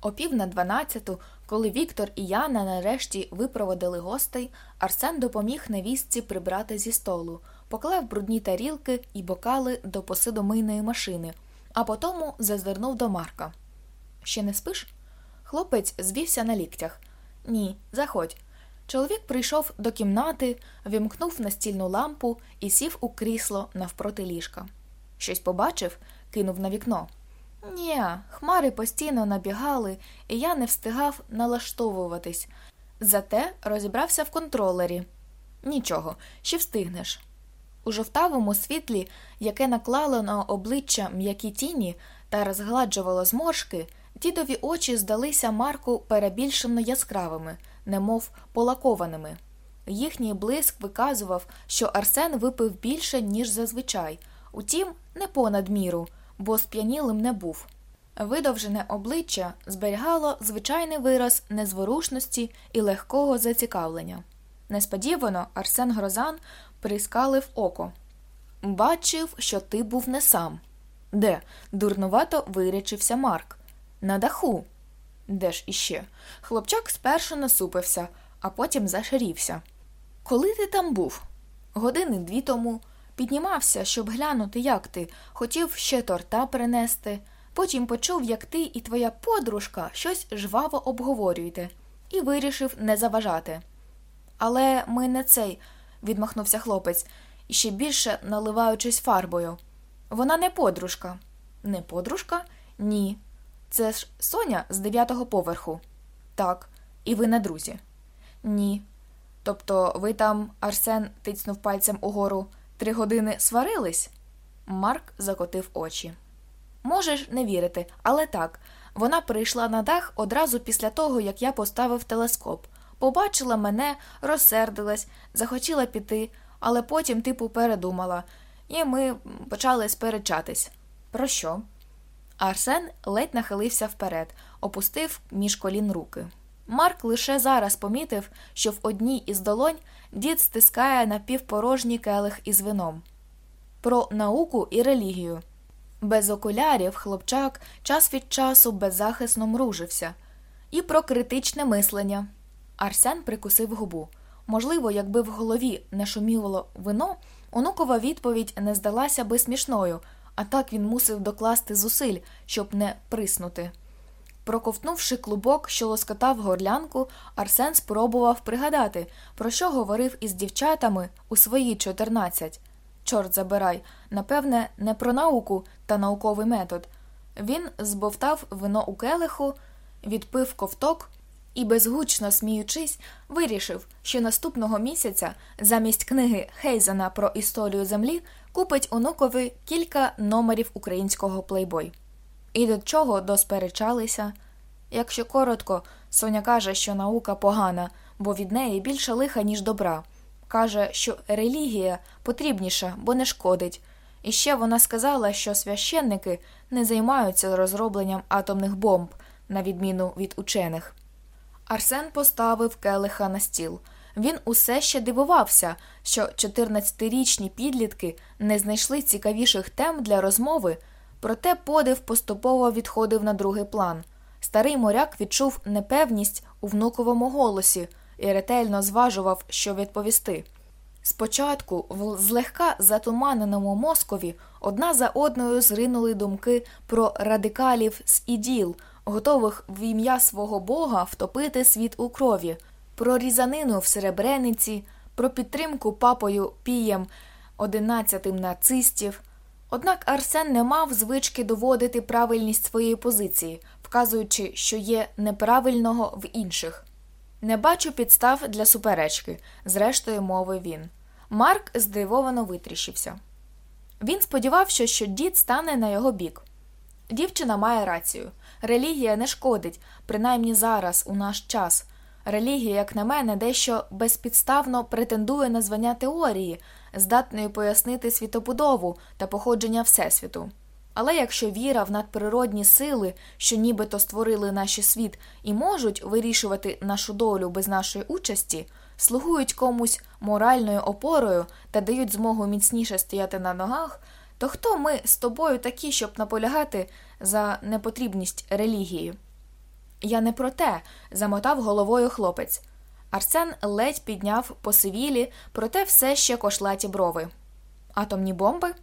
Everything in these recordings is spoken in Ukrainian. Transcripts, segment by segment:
О пів на дванадцяту, коли Віктор і Яна нарешті випроводили гостей, Арсен допоміг невістці прибрати зі столу, поклав брудні тарілки і бокали до посидомийної машини, а потому зазирнув до Марка. Ще не спиш? Хлопець звівся на ліктях. Ні, заходь. Чоловік прийшов до кімнати, вімкнув настільну лампу і сів у крісло навпроти ліжка. Щось побачив, кинув на вікно. Ні, хмари постійно набігали, і я не встигав налаштовуватись. Зате розібрався в контролері. Нічого, ще встигнеш. У жовтавому світлі, яке наклало на обличчя м'які тіні та розгладжувало зморшки, дідові очі здалися Марку перебільшено яскравими, немов полакованими. Їхній блиск виказував, що Арсен випив більше, ніж зазвичай, утім, не понад міру бо сп'янілим не був. Видовжене обличчя зберігало звичайний вираз незворушності і легкого зацікавлення. Несподівано Арсен Грозан прискалив око. Бачив, що ти був не сам. Де? дурнувато вирячився Марк. На даху. Де ж іще? Хлопчак спершу насупився, а потім зашарівся. Коли ти там був? Години дві тому. Піднімався, щоб глянути, як ти, хотів ще торта принести. Потім почув, як ти і твоя подружка щось жваво обговорюєте, і вирішив не заважати. Але ми не цей, відмахнувся хлопець, іще більше наливаючись фарбою. Вона не подружка. Не подружка? Ні. Це ж Соня з дев'ятого поверху. Так, і ви не друзі. Ні. Тобто ви там, Арсен тицнув пальцем угору. Три години сварились? Марк закотив очі. Можеш не вірити, але так. Вона прийшла на дах одразу після того, як я поставив телескоп. Побачила мене, розсердилась, захотіла піти, але потім, типу, передумала, і ми почали сперечатись. Про що? Арсен ледь нахилився вперед, опустив між колін руки. Марк лише зараз помітив, що в одній із долонь дід стискає напівпорожній келих із вином. Про науку і релігію. Без окулярів хлопчак час від часу беззахисно мружився, і про критичне мислення. Арсен прикусив губу. Можливо, якби в голові не шуміло вино, онукова відповідь не здалася би смішною, а так він мусив докласти зусиль, щоб не приснути. Проковтнувши клубок, що лоскотав горлянку, Арсен спробував пригадати, про що говорив із дівчатами у свої чотирнадцять. Чорт забирай, напевне, не про науку та науковий метод. Він збовтав вино у келиху, відпив ковток і, безгучно сміючись, вирішив, що наступного місяця замість книги Хейзена про історію землі купить онукові кілька номерів українського плейбой. І до чого досперечалися? Якщо коротко, Соня каже, що наука погана, бо від неї більше лиха, ніж добра. Каже, що релігія потрібніша, бо не шкодить. І ще вона сказала, що священники не займаються розробленням атомних бомб, на відміну від учених. Арсен поставив келиха на стіл. Він усе ще дивувався, що 14-річні підлітки не знайшли цікавіших тем для розмови. Проте подив поступово відходив на другий план. Старий моряк відчув непевність у внуковому голосі і ретельно зважував, що відповісти. Спочатку, в злегка затуманеному мозкові одна за одною зринули думки про радикалів з іділ, готових в ім'я свого бога втопити світ у крові, про різанину в Серебрениці, про підтримку папою пієм одинадцятим нацистів. Однак Арсен не мав звички доводити правильність своєї позиції, вказуючи, що є неправильного в інших. Не бачу підстав для суперечки, зрештою мовив він. Марк здивовано витріщився. Він сподівався, що дід стане на його бік. Дівчина має рацію. Релігія не шкодить, принаймні зараз, у наш час. Релігія, як на мене, дещо безпідставно претендує на звання теорії, здатної пояснити світобудову та походження Всесвіту. Але якщо віра в надприродні сили, що нібито створили наш світ і можуть вирішувати нашу долю без нашої участі, слугують комусь моральною опорою та дають змогу міцніше стояти на ногах, то хто ми з тобою такі, щоб наполягати за непотрібність релігії? Я не про те, замотав головою хлопець. Арсен ледь підняв посивілі, проте все ще кошлаті брови. Атомні бомби?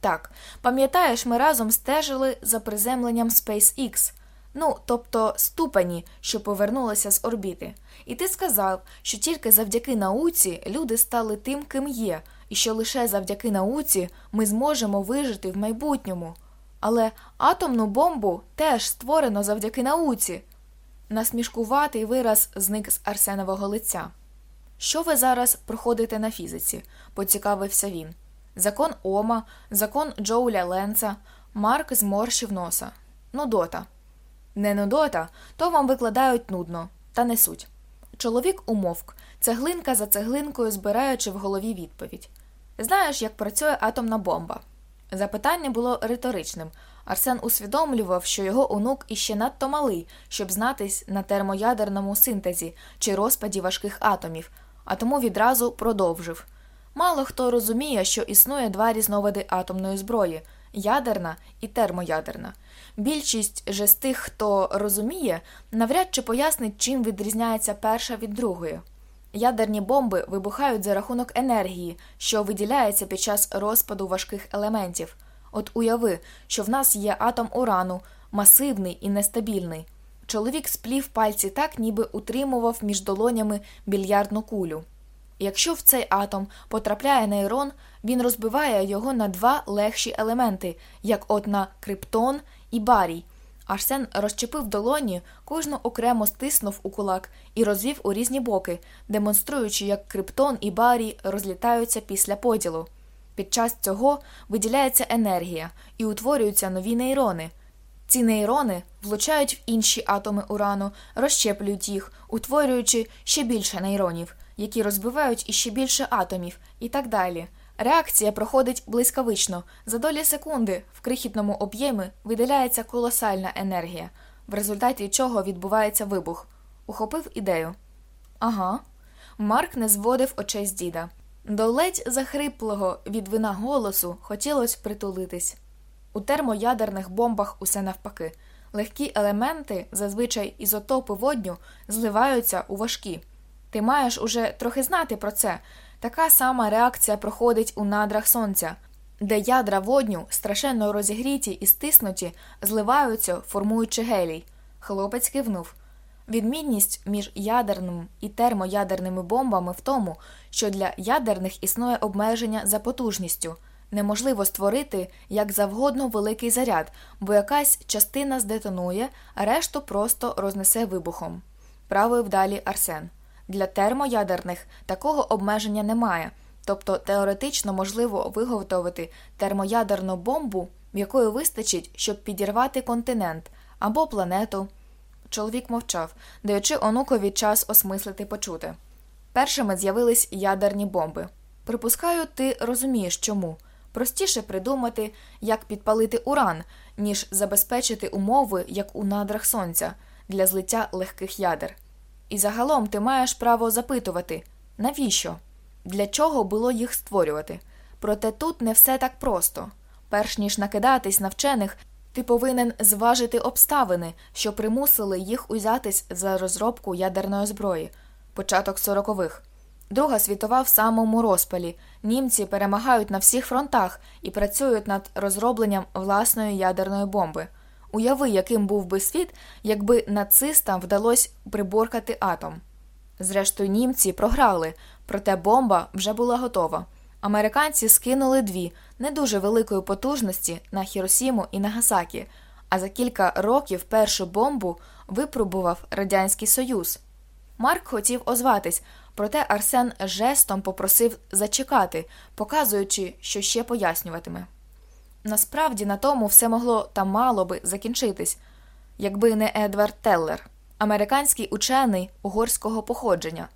Так, пам'ятаєш, ми разом стежили за приземленням SpaceX, ну, тобто ступені, що повернулися з орбіти. І ти сказав, що тільки завдяки науці люди стали тим, ким є, і що лише завдяки науці ми зможемо вижити в майбутньому. Але атомну бомбу теж створено завдяки науці. Насмішкуватий вираз зник з Арсенового лиця. Що ви зараз проходите на фізиці? поцікавився він. Закон Ома, закон Джоуля Ленца, Марк зморщив носа. Нудота. Не нудота, то вам викладають нудно, та не суть. Чоловік умовк, цеглинка за цеглинкою збираючи в голові відповідь. Знаєш, як працює атомна бомба? Запитання було риторичним. Арсен усвідомлював, що його онук іще надто малий, щоб знатись на термоядерному синтезі чи розпаді важких атомів, а тому відразу продовжив. Мало хто розуміє, що існує два різновиди атомної зброї ядерна і термоядерна. Більшість же з тих, хто розуміє, навряд чи пояснить, чим відрізняється перша від другої. Ядерні бомби вибухають за рахунок енергії, що виділяється під час розпаду важких елементів. От уяви, що в нас є атом урану, масивний і нестабільний. Чоловік сплів пальці так, ніби утримував між долонями більярдну кулю. Якщо в цей атом потрапляє нейрон, він розбиває його на два легші елементи, як от на криптон і барій. Арсен розчепив долоні, кожну окремо стиснув у кулак і розвів у різні боки, демонструючи, як криптон і барій розлітаються після поділу. Під час цього виділяється енергія і утворюються нові нейрони. Ці нейрони влучають в інші атоми урану, розщеплюють їх, утворюючи ще більше нейронів, які розбивають іще більше атомів, і так далі. Реакція проходить блискавично. За долі секунди в крихітному об'ємі виділяється колосальна енергія, в результаті чого відбувається вибух. Ухопив ідею. Ага. Марк не зводив очей з діда. До ледь захриплого від вина голосу хотілося притулитись. У термоядерних бомбах усе навпаки. Легкі елементи, зазвичай ізотопи водню, зливаються у важкі. Ти маєш уже трохи знати про це. Така сама реакція проходить у надрах сонця, де ядра водню страшенно розігріті і стиснуті, зливаються, формуючи гелій. Хлопець кивнув. Відмінність між ядерним і термоядерними бомбами в тому, що для ядерних існує обмеження за потужністю. Неможливо створити як завгодно великий заряд, бо якась частина здетонує, а решту просто рознесе вибухом. Правив далі Арсен. Для термоядерних такого обмеження немає, тобто теоретично можливо виготовити термоядерну бомбу, якої вистачить, щоб підірвати континент або планету. Чоловік мовчав, даючи онукові час осмислити почути. Першими з'явились ядерні бомби. Припускаю, ти розумієш чому. Простіше придумати, як підпалити уран, ніж забезпечити умови, як у надрах сонця, для злиття легких ядер. І загалом ти маєш право запитувати навіщо? Для чого було їх створювати? Проте тут не все так просто. Перш ніж накидатись на вчених, ти повинен зважити обставини, що примусили їх узятись за розробку ядерної зброї, початок сорокових. Друга світова в самому розпалі. Німці перемагають на всіх фронтах і працюють над розробленням власної ядерної бомби. Уяви, яким був би світ, якби нацистам вдалося приборкати атом. Зрештою, німці програли, проте бомба вже була готова. Американці скинули дві не дуже великої потужності на Хіросіму і Нагасакі, а за кілька років першу бомбу випробував Радянський Союз. Марк хотів озватись, проте Арсен жестом попросив зачекати, показуючи, що ще пояснюватиме. Насправді на тому все могло та мало би закінчитись, якби не Едвард Теллер, американський учений угорського походження.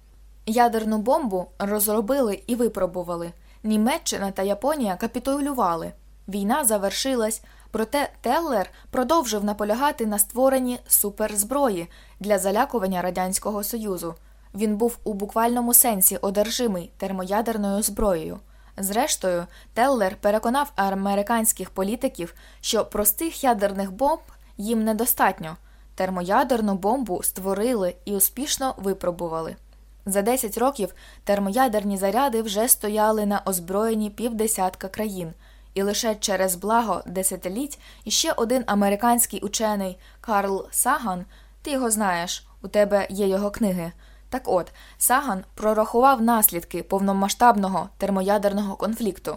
Ядерну бомбу розробили і випробували. Німеччина та Японія капітулювали. Війна завершилась, проте Теллер продовжив наполягати на створенні суперзброї для залякування Радянського Союзу. Він був у буквальному сенсі одержимий термоядерною зброєю. Зрештою, Теллер переконав американських політиків, що простих ядерних бомб їм недостатньо. Термоядерну бомбу створили і успішно випробували. За 10 років термоядерні заряди вже стояли на озброєнні півдесятка країн, і лише через благо десятиліть іще один американський учений Карл Саган, ти його знаєш, у тебе є його книги. Так от, Саган прорахував наслідки повномасштабного термоядерного конфлікту.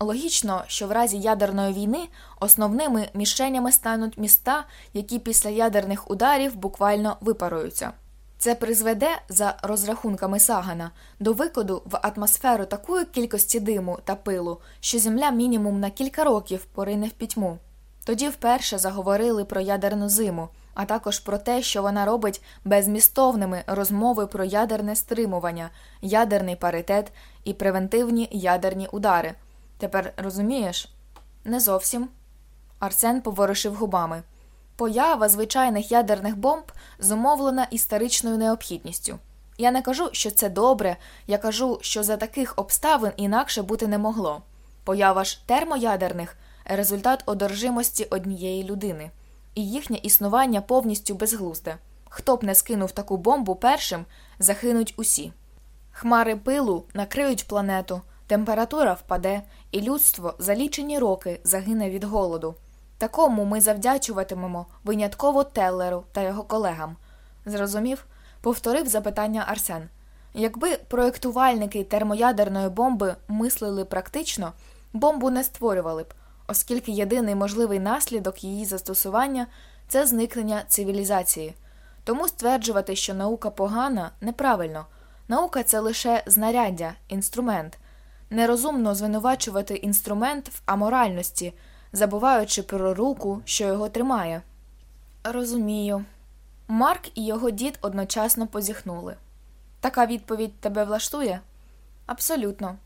Логічно, що в разі ядерної війни основними мішенями стануть міста, які після ядерних ударів буквально випаруються. Це призведе, за розрахунками Сагана, до викиду в атмосферу такої кількості диму та пилу, що Земля мінімум на кілька років порине в пітьму. Тоді вперше заговорили про ядерну зиму, а також про те, що вона робить безмістовними розмови про ядерне стримування, ядерний паритет і превентивні ядерні удари. Тепер розумієш? Не зовсім. Арсен поворушив губами. Поява звичайних ядерних бомб зумовлена історичною необхідністю. Я не кажу, що це добре, я кажу, що за таких обставин інакше бути не могло. Поява ж термоядерних результат одержимості однієї людини, і їхнє існування повністю безглузде. Хто б не скинув таку бомбу першим, загинуть усі. Хмари пилу накриють планету, температура впаде, і людство за лічені роки загине від голоду. Такому ми завдячуватимемо винятково Теллеру та його колегам. Зрозумів, повторив запитання Арсен. Якби проєктувальники термоядерної бомби мислили практично, бомбу не створювали б, оскільки єдиний можливий наслідок її застосування це зникнення цивілізації. Тому стверджувати, що наука погана, неправильно. Наука це лише знаряддя, інструмент. Нерозумно звинувачувати інструмент в аморальності забуваючи про руку, що його тримає. Розумію. Марк і його дід одночасно позіхнули. Така відповідь тебе влаштує? Абсолютно.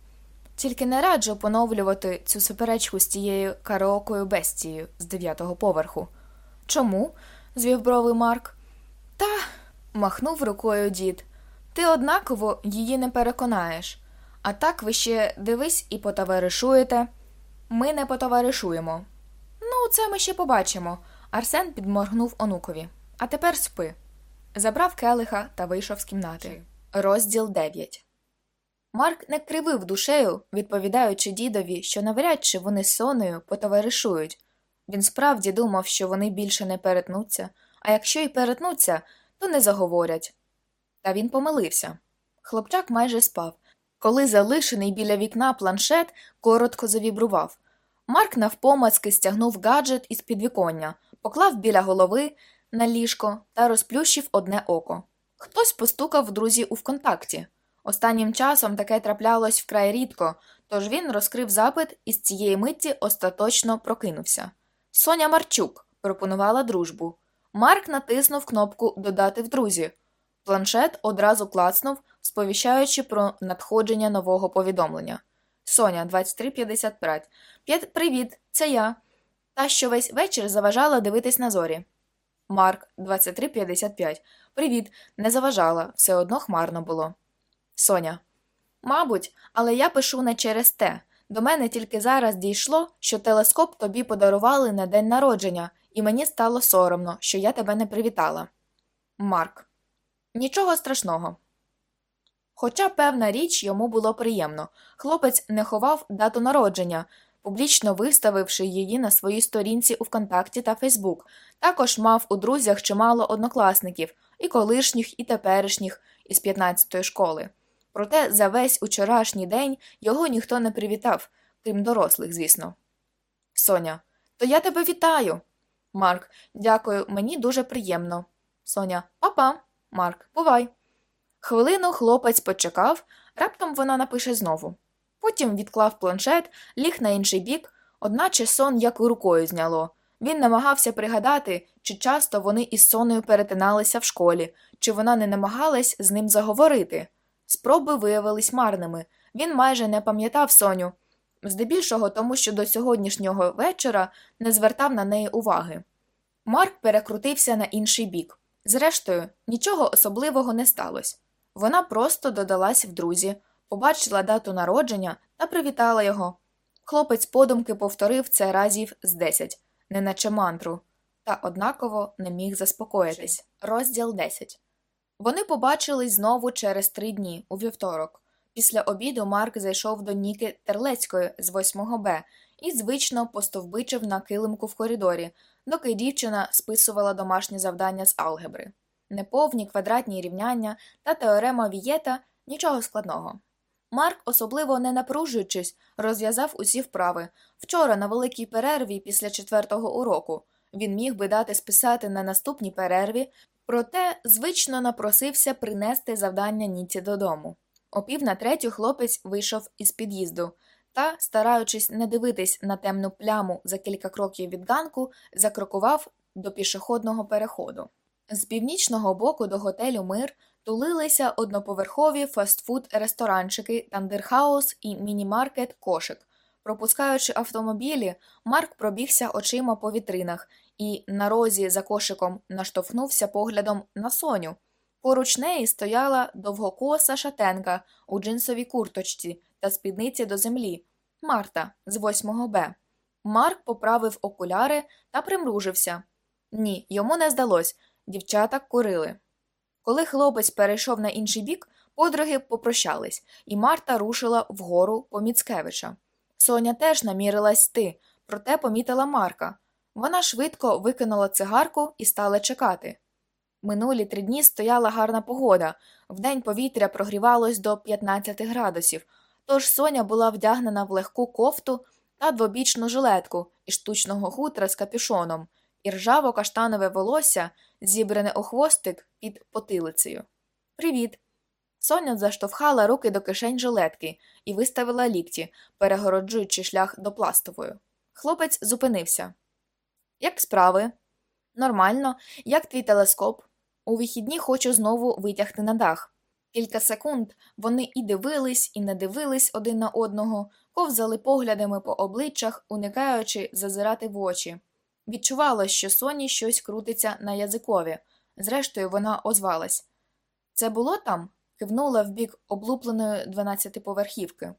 Тільки не раджу поновлювати цю суперечку з тією караокою бестією з дев'ятого поверху. Чому? звів брови Марк. Та. махнув рукою дід. Ти однаково її не переконаєш. А так ви ще дивись і потоваришуєте. Ми не потоваришуємо. Ну, це ми ще побачимо. Арсен підморгнув онукові. А тепер спи. Забрав келиха та вийшов з кімнати. Розділ 9 Марк не кривив душею, відповідаючи дідові, що навряд чи вони з сонею потоваришують. Він справді думав, що вони більше не перетнуться, а якщо й перетнуться, то не заговорять. Та він помилився. Хлопчак майже спав, коли залишений біля вікна планшет коротко завібрував. Марк навпомацки стягнув гаджет із підвіконня, поклав біля голови на ліжко та розплющив одне око. Хтось постукав друзі у ВКонтакті. Останнім часом таке траплялось вкрай рідко, тож він розкрив запит і з цієї митті остаточно прокинувся. Соня Марчук пропонувала дружбу. Марк натиснув кнопку Додати в друзі. Планшет одразу клацнув, сповіщаючи про надходження нового повідомлення. Соня 2355. Привіт, це я. Та що весь вечір заважала дивитись на зорі. Марк 2355. Привіт, не заважала, все одно хмарно було. Соня. Мабуть, але я пишу не через те. До мене тільки зараз дійшло, що телескоп тобі подарували на день народження, і мені стало соромно, що я тебе не привітала. Марк. Нічого страшного. Хоча певна річ йому було приємно, хлопець не ховав дату народження, публічно виставивши її на своїй сторінці у ВКонтакті та Фейсбук, також мав у друзях чимало однокласників, і колишніх, і теперішніх із 15-ї школи. Проте за весь учорашній день його ніхто не привітав, крім дорослих, звісно. Соня, то я тебе вітаю. Марк, дякую, мені дуже приємно. Соня, папа. Марк, бувай. Хвилину хлопець почекав, раптом вона напише знову. Потім відклав планшет, ліг на інший бік, Одначе сон як рукою зняло. Він намагався пригадати, чи часто вони із соною перетиналися в школі, чи вона не намагалась з ним заговорити. Спроби виявились марними. Він майже не пам'ятав Соню, здебільшого тому, що до сьогоднішнього вечора не звертав на неї уваги. Марк перекрутився на інший бік. Зрештою, нічого особливого не сталося. Вона просто додалась в друзі, побачила дату народження та привітала його. Хлопець подумки повторив це разів з десять, неначе мантру, та однаково не міг заспокоїтись. Розділ 10 Вони побачились знову через три дні, у вівторок. Після обіду Марк зайшов до Ніки Терлецької з 8 Б і звично постовбичив на килимку в коридорі, доки дівчина списувала домашні завдання з алгебри. Неповні квадратні рівняння та теорема Вієта нічого складного. Марк, особливо не напружуючись, розв'язав усі вправи. Вчора на великій перерві після четвертого уроку він міг би дати списати на наступній перерві, проте звично напросився принести завдання Ніці додому. О пів на третю хлопець вийшов із під'їзду та, стараючись не дивитись на темну пляму за кілька кроків від ганку, закрокував до пішохідного переходу. З північного боку до готелю Мир тулилися одноповерхові фастфуд-ресторанчики Тандерхаус і міні-маркет Кошик. Пропускаючи автомобілі, Марк пробігся очима по вітринах і на розі за кошиком наштовхнувся поглядом на Соню. Поруч неї стояла довгокоса шатенка у джинсовій курточці та спідниці до землі Марта з 8 Б. Марк поправив окуляри та примружився. Ні, йому не здалось дівчата курили. Коли хлопець перейшов на інший бік, подруги попрощались, і Марта рушила вгору по Міцкевича. Соня теж намірилась йти, проте помітила Марка. Вона швидко викинула цигарку і стала чекати. Минулі три дні стояла гарна погода, вдень повітря прогрівалось до 15 градусів, тож Соня була вдягнена в легку кофту та двобічну жилетку із штучного хутра з капюшоном, і ржаво каштанове волосся, зібране у хвостик під потилицею. Привіт. Соня заштовхала руки до кишень жилетки і виставила лікті, перегороджуючи шлях до пластової. Хлопець зупинився. Як справи? Нормально, як твій телескоп? У вихідні хочу знову витягти на дах. Кілька секунд вони і дивились, і не дивились один на одного, ковзали поглядами по обличчях, уникаючи зазирати в очі. Відчувалось, що Соні щось крутиться на язикові. Зрештою, вона озвалась. Це було там? кивнула в бік облупленої дванадцятиповерхівки.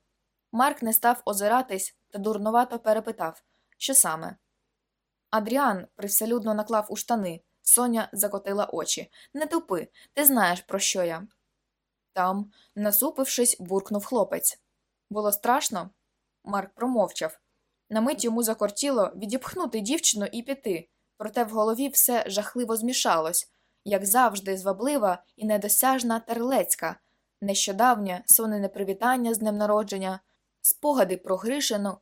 Марк не став озиратись та дурнувато перепитав що саме. Адріан привселюдно наклав у штани. Соня закотила очі. Не тупи, ти знаєш, про що я. Там, насупившись, буркнув хлопець. Було страшно? Марк промовчав. На мить йому закортіло відіпхнути дівчину і піти, проте в голові все жахливо змішалось, як завжди, зваблива і недосяжна терлецька, нещодавнє сонене привітання з днем народження, спогади про Гришину,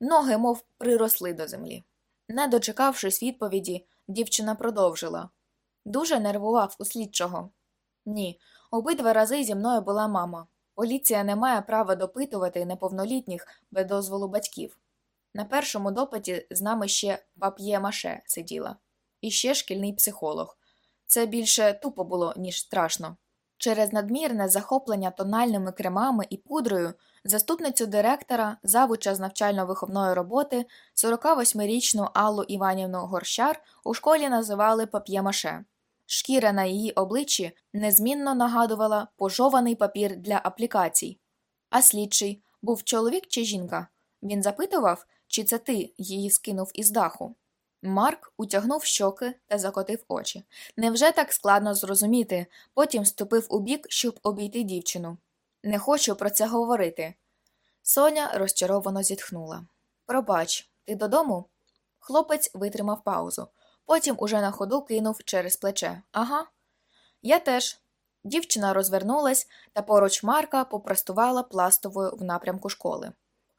ноги, мов приросли до землі. Не дочекавшись відповіді, дівчина продовжила дуже нервував у слідчого. Ні, обидва рази зі мною була мама. Поліція не має права допитувати неповнолітніх без дозволу батьків. На першому допиті з нами ще пап'є маше сиділа, і ще шкільний психолог. Це більше тупо було, ніж страшно. Через надмірне захоплення тональними кремами і пудрою заступницю директора, завуча з навчально-виховної роботи, 48-річну Аллу Іванівну Горщар у школі називали пап'є-маше. Шкіра на її обличчі незмінно нагадувала пожований папір для аплікацій. А слідчий був чоловік чи жінка? Він запитував, чи це ти її скинув із даху. Марк утягнув щоки та закотив очі. Невже так складно зрозуміти, потім ступив у бік, щоб обійти дівчину. Не хочу про це говорити. Соня розчаровано зітхнула. Пробач, ти додому? Хлопець витримав паузу. Потім уже на ходу кинув через плече. Ага. Я теж. Дівчина розвернулась та поруч Марка попростувала пластовою в напрямку школи.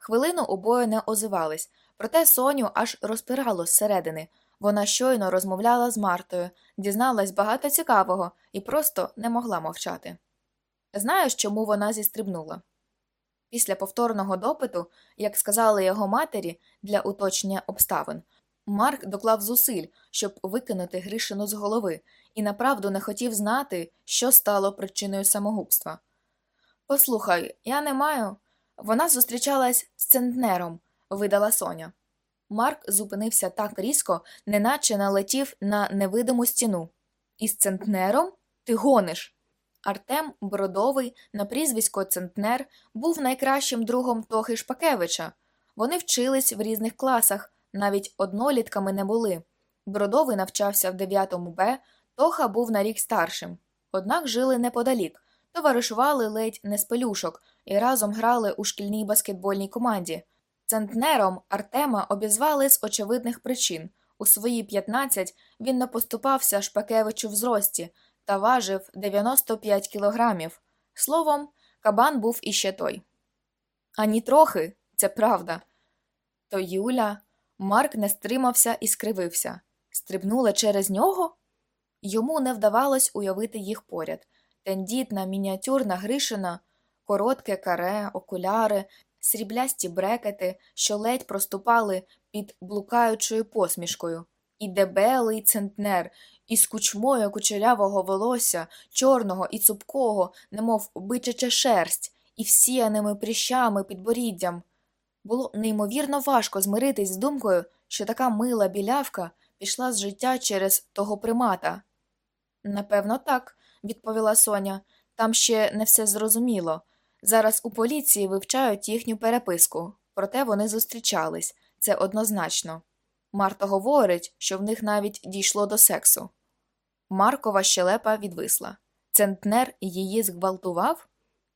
Хвилину обоє не озивались, проте Соню аж розпирало зсередини. Вона щойно розмовляла з Мартою, дізналась багато цікавого і просто не могла мовчати. Знаєш, чому вона зістрибнула? Після повторного допиту, як сказали його матері для уточнення обставин, Марк доклав зусиль, щоб викинути Гришину з голови, і направду не хотів знати, що стало причиною самогубства. Послухай, я не маю. Вона зустрічалась з центнером, видала Соня. Марк зупинився так різко, неначе налетів на невидиму стіну. Із центнером? Ти гониш. Артем Бродовий на прізвисько Центнер був найкращим другом Тохи Шпакевича. Вони вчились в різних класах, навіть однолітками не були. Бродовий навчався в 9 Б, Тоха був на рік старшим. Однак жили неподалік, товаришували ледь не з пелюшок і разом грали у шкільній баскетбольній команді. Центнером Артема обізвали з очевидних причин. У свої 15 він не поступався Шпакевичу в зрості та важив 95 кілограмів. Словом, кабан був іще той. Ані трохи, це правда. То Юля, Марк не стримався і скривився. Стрибнула через нього? Йому не вдавалось уявити їх поряд. Тендітна, мініатюрна Гришина, коротке каре, окуляри, сріблясті брекети, що ледь проступали під блукаючою посмішкою, і дебелий центнер із кучмою кучерявого волосся, чорного і цупкого, немов бичача шерсть, і всіяними пріщами підборіддям. Було неймовірно важко змиритись з думкою, що така мила білявка пішла з життя через того примата. Напевно, так, відповіла Соня. Там ще не все зрозуміло. Зараз у поліції вивчають їхню переписку, проте вони зустрічались це однозначно. Марта говорить, що в них навіть дійшло до сексу. Маркова щелепа відвисла. Центнер її зґвалтував?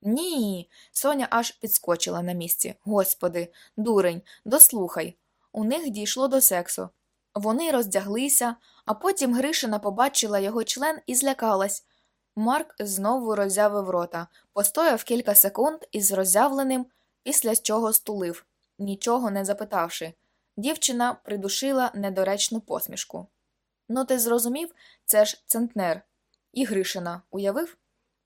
Ні. Соня аж підскочила на місці. Господи, дурень, дослухай. У них дійшло до сексу. Вони роздяглися, а потім Гришина побачила його член і злякалась. Марк знову роззявив рота, постояв кілька секунд із роззявленим, після чого стулив, нічого не запитавши. Дівчина придушила недоречну посмішку. Ну, ти зрозумів, це ж центнер. І Гришина уявив?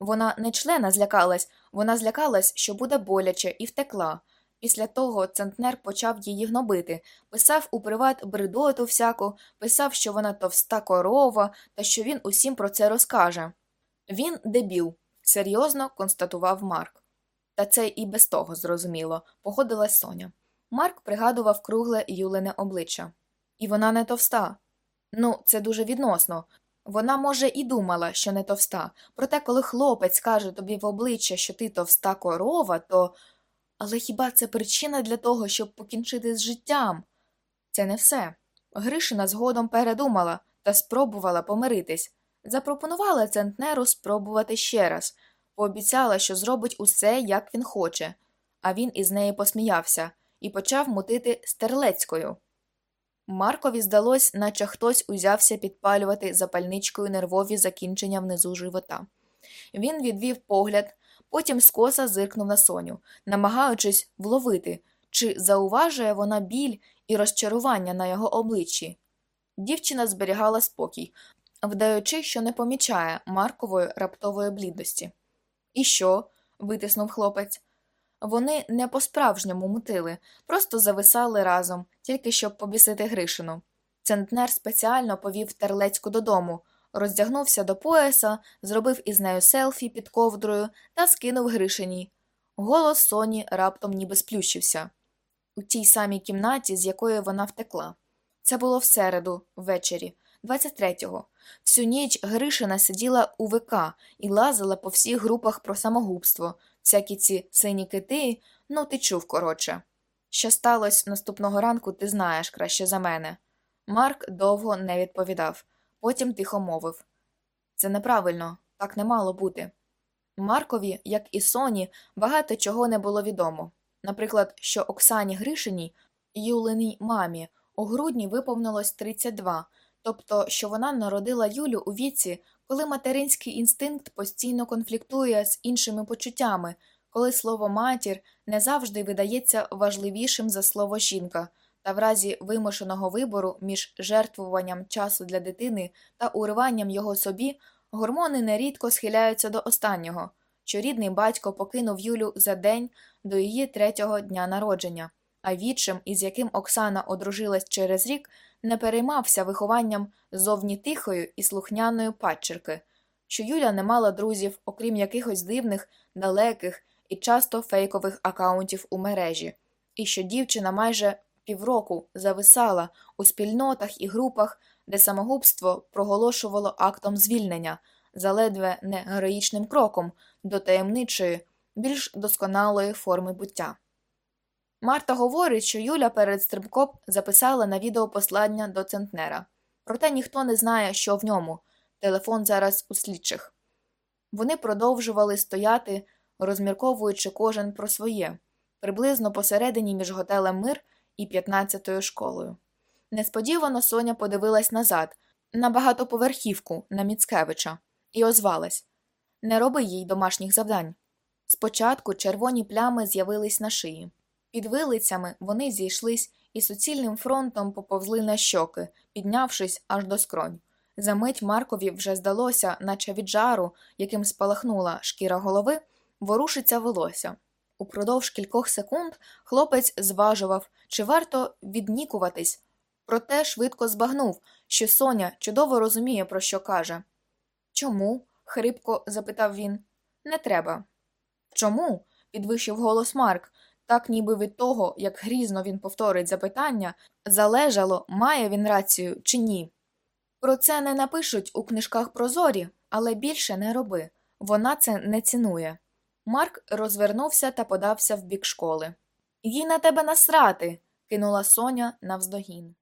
Вона не члена злякалась, вона злякалась, що буде боляче, і втекла. Після того центнер почав її гнобити, писав у приват бредоту всяку, писав, що вона товста корова та що він усім про це розкаже. Він дебіл, серйозно констатував Марк. Та це і без того зрозуміло, погодилась Соня. Марк пригадував кругле Юлене обличчя. І вона не товста. Ну, це дуже відносно. Вона, може, і думала, що не товста, проте, коли хлопець каже тобі в обличчя, що ти товста корова, то. Але хіба це причина для того, щоб покінчити з життям? Це не все. Гришина згодом передумала та спробувала помиритись. Запропонувала центнеру спробувати ще раз, пообіцяла, що зробить усе, як він хоче, а він із неї посміявся і почав мутити стерлецькою. Маркові здалось, наче хтось узявся підпалювати запальничкою нервові закінчення внизу живота. Він відвів погляд, потім скоса зиркнув на Соню, намагаючись вловити, чи зауважує вона біль і розчарування на його обличчі. Дівчина зберігала спокій, вдаючи, що не помічає Маркової раптової блідості. І що? витиснув хлопець. Вони не по-справжньому мутили, просто зависали разом, тільки щоб побісити Гришину. Центнер спеціально повів терлецьку додому, роздягнувся до пояса, зробив із нею селфі під ковдрою та скинув Гришині. Голос Соні раптом ніби сплющився у тій самій кімнаті, з якої вона втекла. Це було в середу, ввечері, 23-го. Всю ніч Гришина сиділа у ВК і лазила по всіх групах про самогубство, всякі ці сині кити, ну ти чув, коротше. Що сталося наступного ранку, ти знаєш краще за мене. Марк довго не відповідав, потім тихо мовив це неправильно, так не мало бути. Маркові, як і Соні, багато чого не було відомо. Наприклад, що Оксані Гришиній, Юлиній мамі, у грудні виповнилось 32, тобто що вона народила Юлю у віці, коли материнський інстинкт постійно конфліктує з іншими почуттями, коли слово матір не завжди видається важливішим за слово жінка, та в разі вимушеного вибору між жертвуванням часу для дитини та уриванням його собі, гормони нерідко схиляються до останнього. що рідний батько покинув Юлю за день до її третього дня народження, а відчим, із яким Оксана одружилась через рік, не переймався вихованням зовні тихої і слухняної падчерки, що Юля не мала друзів, окрім якихось дивних, далеких і часто фейкових акаунтів у мережі, і що дівчина майже півроку зависала у спільнотах і групах, де самогубство проголошувало актом звільнення, заледве не героїчним кроком до таємничої, більш досконалої форми буття. Марта говорить, що Юля перед стрибком записала на відео послання до центнера. Проте ніхто не знає, що в ньому. Телефон зараз у слідчих. Вони продовжували стояти, розмірковуючи кожен про своє, приблизно посередині між готелем Мир і 15-ю школою. Несподівано Соня подивилась назад, на багатоповерхівку на Міцкевича, і озвалась Не роби їй домашніх завдань. Спочатку червоні плями з'явились на шиї. Під вилицями вони зійшлись і суцільним фронтом поповзли на щоки, піднявшись аж до скронь. Замить Маркові вже здалося, наче від жару, яким спалахнула шкіра голови, ворушиться волосся. Упродовж кількох секунд хлопець зважував, чи варто віднікуватись, проте швидко збагнув, що Соня чудово розуміє, про що каже. Чому? хрипко запитав він. Не треба. Чому? підвищив голос Марк, так ніби від того, як грізно він повторить запитання, залежало, має він рацію чи ні. Про це не напишуть у книжках прозорі, але більше не роби вона це не цінує. Марк розвернувся та подався в бік школи. Їй на тебе насрати. кинула Соня навздогін.